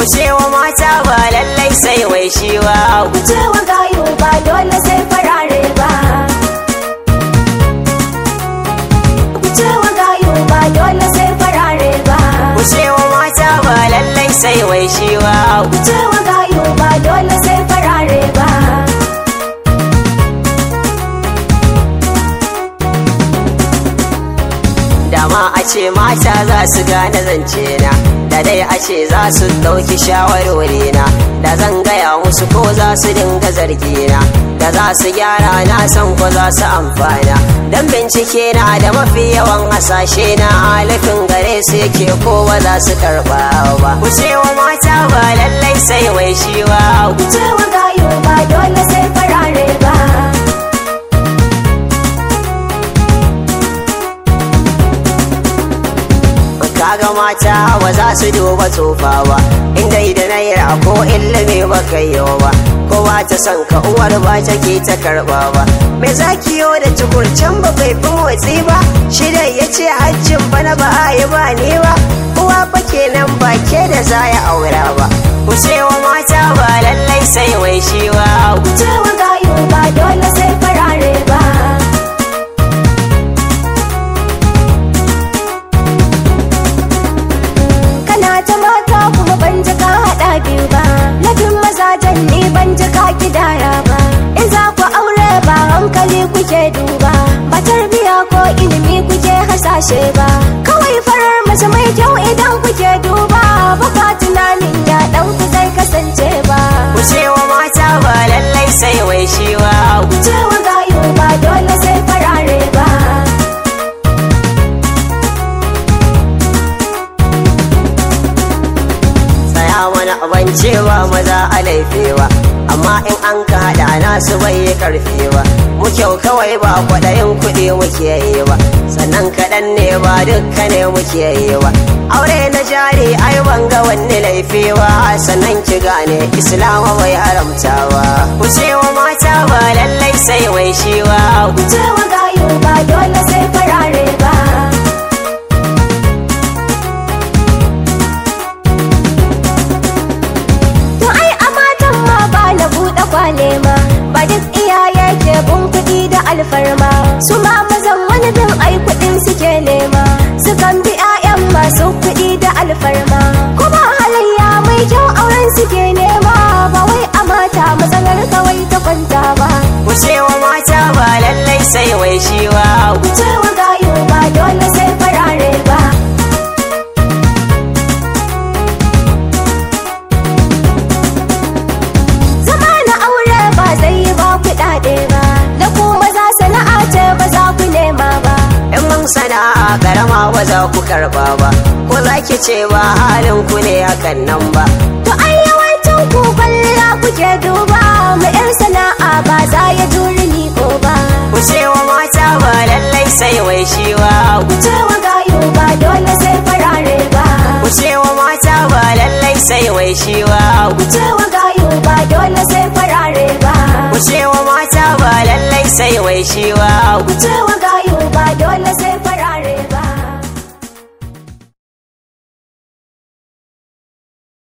ku mata ba lallai sai wai shi ba. Ku gayu ba dole sai farare ba. Ku gayu ba dole sai farare ba. Ku mata ba lallai sai wai shi ba. Ku gayu ba dole sai farare ba. Dama a ce mata za su gane zance na. Da dai a ce za su ɗauki shawarwari na. Da zan gaya musu ko za su dinga zargi na. Da za su gyara na san ko za su amfana. Dan bincike na da mafi yawan hasashe na halifin gare su yake ko ba za su karɓa ba. Ku cewa mata ba lallai sai wai shi ba. Ku cewa gayu kaga mata ba za su duba tsofa ba. Inda da naira ko ilimi ba kai ba. Ko ba ta son ka uwar ba take ta karɓa ba. Me zakiyo da tukurcan ba bai fi motsi ba? Shi da ya ce hajjin bana ba a yi ba ne ba. Uwa fa kenan ba ke da za ya aura ba. Ku cewa mata ba lallai sai wai shi ba. Ku cewa gayu ba dole sai hasashe ba. Kawai farar mace mai kyau idan kuke duba ba ka tunanin ya dan ku zai kasance ba. Ku cewa mata ba lallai sai wai shi ba. Ku gayu ba dole sai farare ba. Tsaya wani ban cewa maza a laifewa amma in an ka haɗa nasu bai yi mu kyau kawai ba kwaɗayin kuɗi muke yi ba. Sannan kaɗan ne ba dukka ne muke yi ba. Aure na jari ai ban ga wani laifi ba. Sannan ki gane islama bai haramta ba. Ku cewa mata ba lallai sai wai shi ba. Ku cewa gayu ba dole sai farare ba. To ai a matan ma ba na buɗe kwale ma. Ba duk iyaye ke bin kuɗi da alfarma. Su ma mazan wani bin ai kuɗin suke nema. Sukan bi 'ya'yan masu kuɗi da alfarma. Kuma halayya mai kyau auren suke nema. Ba wai a mata matsalar kawai ta kwanta ba. Ku cewa mata ba lallai sai wai shi ba ku cewa gayu ba dole sai farare sana'a karama ba za ku karɓa ba. Ko za ki ce ba halin ku ne hakan nan ba. To ai yawancin ku kwalliya kuke duba mu yar sana'a ba za ya juri ni ko ba. Ku cewa mata ba lallai sai wai shi ba. Ku cewa gayu ba dole sai farare ba. Ku cewa mata ba lallai sai wai shi ba. Ku cewa gayu ba dole sai farare ba. Ku cewa mata ba lallai sai wai shi ba. Ku cewa gayu ba dole